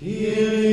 Kyrie